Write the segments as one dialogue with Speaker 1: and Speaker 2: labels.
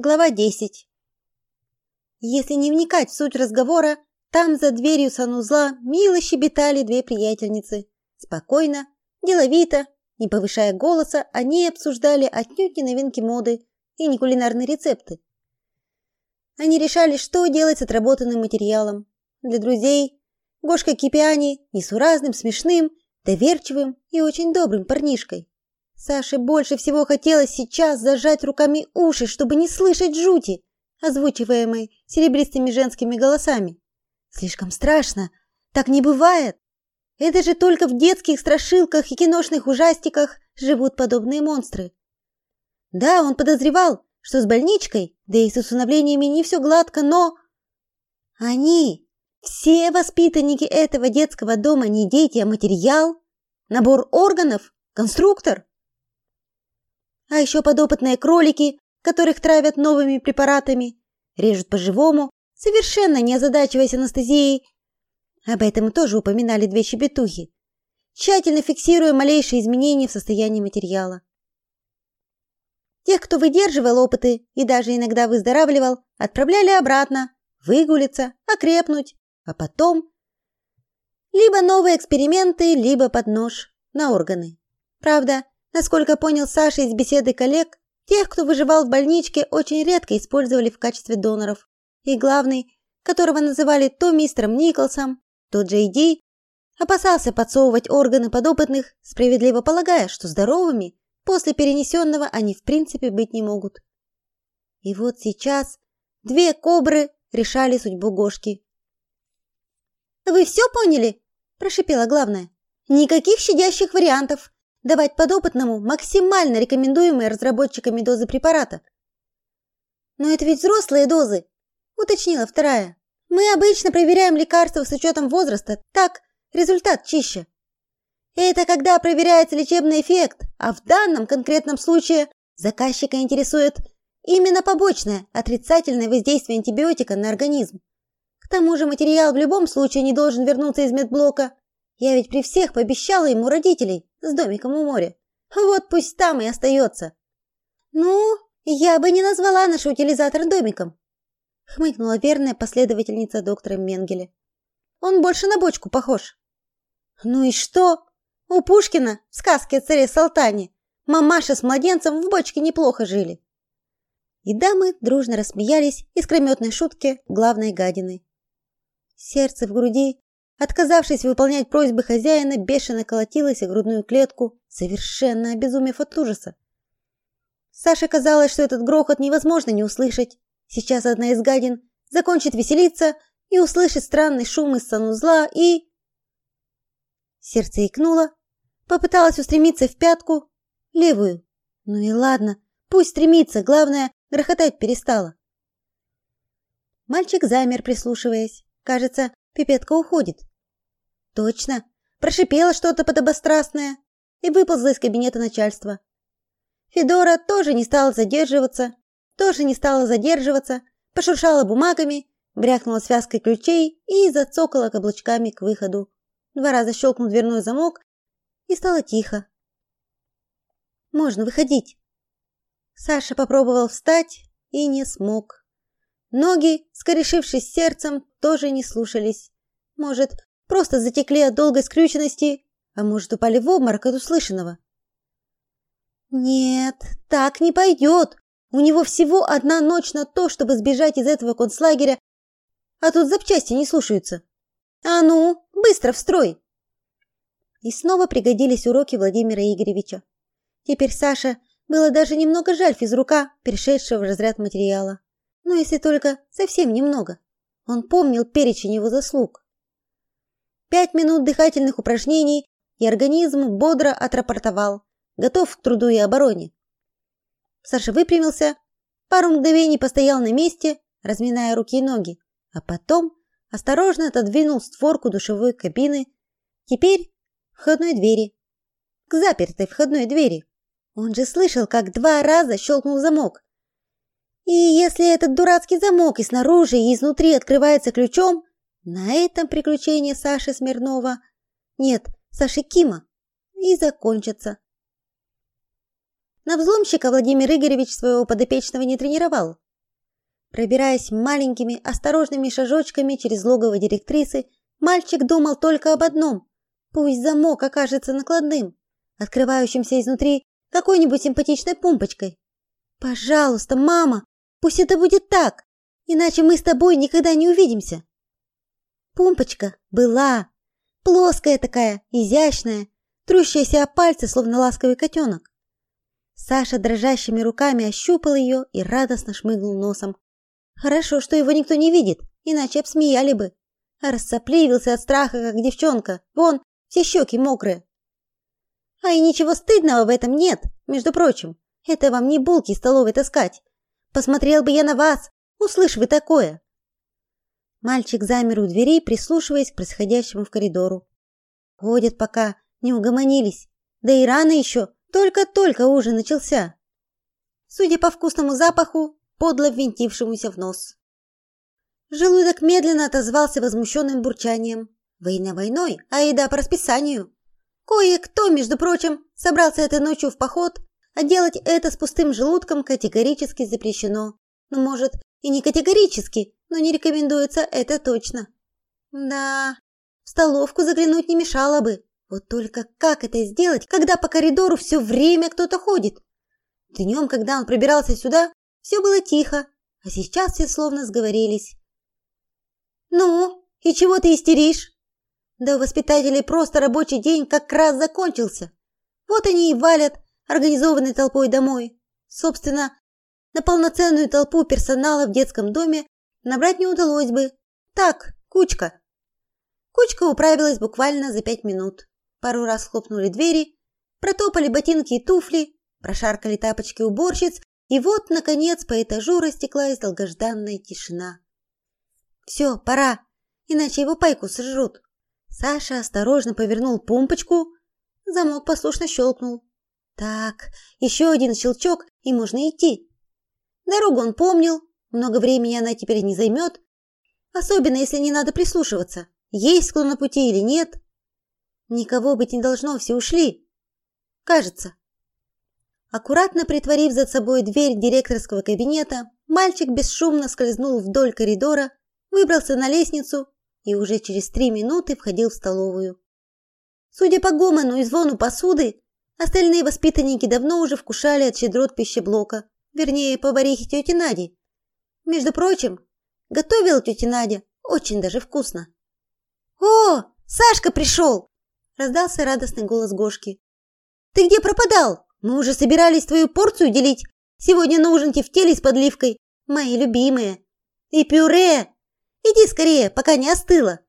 Speaker 1: Глава 10. Если не вникать в суть разговора, там за дверью санузла мило щебетали две приятельницы. Спокойно, деловито, не повышая голоса, они обсуждали отнюдь не новинки моды и не кулинарные рецепты. Они решали, что делать с отработанным материалом. Для друзей Гошка Кипиани несуразным, смешным, доверчивым и очень добрым парнишкой. Саше больше всего хотелось сейчас зажать руками уши, чтобы не слышать жути, озвучиваемой серебристыми женскими голосами. Слишком страшно. Так не бывает. Это же только в детских страшилках и киношных ужастиках живут подобные монстры. Да, он подозревал, что с больничкой, да и с усыновлениями не все гладко, но... Они, все воспитанники этого детского дома не дети, а материал, набор органов, конструктор. А еще подопытные кролики, которых травят новыми препаратами, режут по-живому, совершенно не озадачиваясь анестезией. Об этом тоже упоминали две щебетухи, тщательно фиксируя малейшие изменения в состоянии материала. Тех, кто выдерживал опыты и даже иногда выздоравливал, отправляли обратно, выгулиться, окрепнуть, а потом либо новые эксперименты, либо под нож на органы. Правда, Насколько понял Саша из беседы коллег, тех, кто выживал в больничке, очень редко использовали в качестве доноров. И главный, которого называли то мистером Николсом, то Джей Ди, опасался подсовывать органы подопытных, справедливо полагая, что здоровыми после перенесенного они в принципе быть не могут. И вот сейчас две кобры решали судьбу Гошки. «Вы все поняли?» – прошипела главная. «Никаких щадящих вариантов давать подопытному максимально рекомендуемые разработчиками дозы препарата. Но это ведь взрослые дозы, уточнила вторая. Мы обычно проверяем лекарства с учетом возраста, так результат чище. Это когда проверяется лечебный эффект, а в данном конкретном случае заказчика интересует именно побочное отрицательное воздействие антибиотика на организм. К тому же материал в любом случае не должен вернуться из медблока. Я ведь при всех пообещала ему родителей с домиком у моря. Вот пусть там и остается. Ну, я бы не назвала наш утилизатор домиком, хмыкнула верная последовательница доктора Менгеля. Он больше на бочку похож. Ну и что? У Пушкина в сказке о царе Салтане мамаша с младенцем в бочке неплохо жили. И дамы дружно рассмеялись искрометной шутке главной гадины. Сердце в груди Отказавшись выполнять просьбы хозяина, бешено колотилась о грудную клетку, совершенно обезумев от ужаса. Саше казалось, что этот грохот невозможно не услышать. Сейчас одна из гадин закончит веселиться и услышит странный шум из санузла и... Сердце икнуло, попыталась устремиться в пятку, левую. Ну и ладно, пусть стремится, главное, грохотать перестала. Мальчик замер, прислушиваясь. Кажется, пипетка уходит. Точно, прошипела что-то подобострастное и выползла из кабинета начальства. Федора тоже не стала задерживаться, тоже не стала задерживаться, пошуршала бумагами, брякнула связкой ключей и зацокала каблучками к выходу. Два раза щелкнул дверной замок, и стало тихо. Можно выходить. Саша попробовал встать и не смог. Ноги, скорешившись сердцем, тоже не слушались. Может, Просто затекли от долгой скрюченности, а может, упали в обморок от услышанного. Нет, так не пойдет. У него всего одна ночь на то, чтобы сбежать из этого концлагеря, а тут запчасти не слушаются. А ну, быстро в строй. И снова пригодились уроки Владимира Игоревича. Теперь Саша было даже немного жаль физрука, перешедшего в разряд материала. Но если только совсем немного. Он помнил перечень его заслуг. Пять минут дыхательных упражнений, и организм бодро отрапортовал, готов к труду и обороне. Саша выпрямился, пару мгновений постоял на месте, разминая руки и ноги, а потом осторожно отодвинул створку душевой кабины, теперь входной двери, к запертой входной двери. Он же слышал, как два раза щелкнул замок. И если этот дурацкий замок и снаружи, и изнутри открывается ключом, на этом приключения Саши Смирнова, нет, Саши Кима, и закончатся. На взломщика Владимир Игоревич своего подопечного не тренировал. Пробираясь маленькими, осторожными шажочками через логово директрисы, мальчик думал только об одном: пусть замок окажется накладным, открывающимся изнутри какой-нибудь симпатичной пумпочкой. Пожалуйста, мама, пусть это будет так, иначе мы с тобой никогда не увидимся. Пумпочка была плоская такая, изящная, трущаяся о пальцы, словно ласковый котенок. Саша дрожащими руками ощупал ее и радостно шмыгнул носом. Хорошо, что его никто не видит, иначе обсмеяли бы. Рассопливился от страха, как девчонка. Вон, все щеки мокрые. А и ничего стыдного в этом нет, между прочим. Это вам не булки столовой таскать. Посмотрел бы я на вас, услышь вы такое. Мальчик замер у двери, прислушиваясь к происходящему в коридору. Ходят пока, не угомонились. Да и рано еще, только-только ужин начался. Судя по вкусному запаху, подло ввинтившемуся в нос. Желудок медленно отозвался возмущенным бурчанием. Война войной, а еда по расписанию. Кое-кто, между прочим, собрался этой ночью в поход, а делать это с пустым желудком категорически запрещено. Ну, может, и не категорически, но не рекомендуется это точно. Да, в столовку заглянуть не мешало бы. Вот только как это сделать, когда по коридору все время кто-то ходит? Днем, когда он пробирался сюда, все было тихо, а сейчас все словно сговорились. «Ну, и чего ты истеришь?» Да у воспитателей просто рабочий день как раз закончился. Вот они и валят организованной толпой домой. Собственно, на полноценную толпу персонала в детском доме набрать не удалось бы. Так, кучка. Кучка управилась буквально за пять минут. Пару раз хлопнули двери, протопали ботинки и туфли, прошаркали тапочки уборщиц, и вот, наконец, по этажу растеклась долгожданная тишина. Все, пора, иначе его пайку сожрут. Саша осторожно повернул пумпочку, замок послушно щелкнул. Так, еще один щелчок, и можно идти. Дорогу он помнил, много времени она теперь не займет, особенно если не надо прислушиваться, есть кто на пути или нет. Никого быть не должно, все ушли. Кажется. Аккуратно притворив за собой дверь директорского кабинета, мальчик бесшумно скользнул вдоль коридора, выбрался на лестницу и уже через три минуты входил в столовую. Судя по гомону и звону посуды, остальные воспитанники давно уже вкушали от щедрот пищеблока, вернее, поварихи тети Нади. Между прочим, готовила тетя Надя очень даже вкусно. «О, Сашка пришел!» раздался радостный голос Гошки. Ты где пропадал? Мы уже собирались твою порцию делить. Сегодня на ужин тефтели с подливкой, мои любимые. И пюре. Иди скорее, пока не остыло.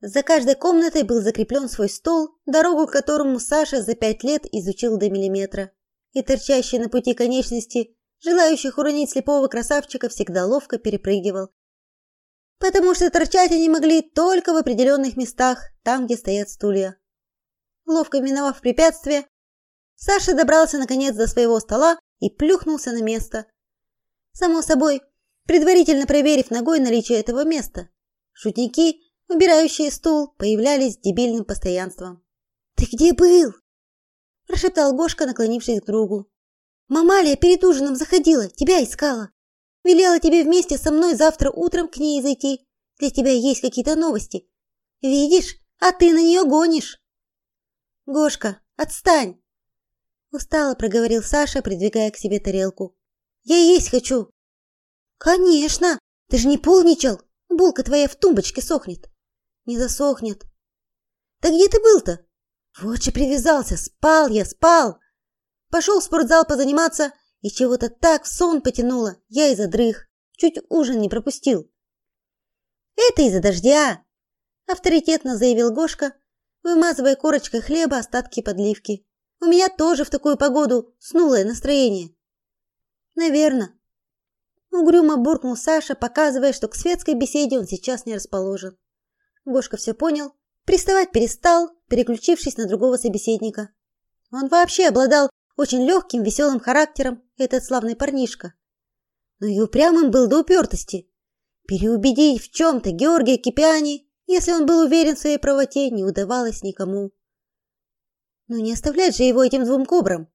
Speaker 1: За каждой комнатой был закреплен свой стол, дорогу к которому Саша за пять лет изучил до миллиметра. И торчащие на пути конечности, желающих уронить слепого красавчика, всегда ловко перепрыгивал, потому что торчать они могли только в определенных местах, там, где стоят стулья. Ловко миновав препятствие, Саша добрался наконец до своего стола и плюхнулся на место. Само собой, предварительно проверив ногой наличие этого места. Шутники, убирающие стул, появлялись с дебильным постоянством. «Ты где был?» – прошептал Гошка, наклонившись к другу. «Мамалия перед ужином заходила, тебя искала». Велела тебе вместе со мной завтра утром к ней зайти. Для тебя есть какие-то новости. Видишь, а ты на нее гонишь. Гошка, отстань. Устало проговорил Саша, придвигая к себе тарелку. Я есть хочу. Конечно, ты же не полничал. Булка твоя в тумбочке сохнет. Не засохнет. Да где ты был-то? Вот же привязался. Спал я, спал. Пошел в спортзал позаниматься и чего-то так в сон потянуло, я и задрых, чуть ужин не пропустил. Это из-за дождя, авторитетно заявил Гошка, вымазывая корочкой хлеба остатки подливки. У меня тоже в такую погоду снулое настроение. Наверно. Угрюмо буркнул Саша, показывая, что к светской беседе он сейчас не расположен. Гошка все понял, приставать перестал, переключившись на другого собеседника. Он вообще обладал очень легким, веселым характером этот славный парнишка. Но и упрямым был до упертости. Переубедить в чем-то Георгия Кипиани, если он был уверен в своей правоте, не удавалось никому. Но не оставлять же его этим двум кобрам.